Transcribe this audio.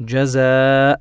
جزاء.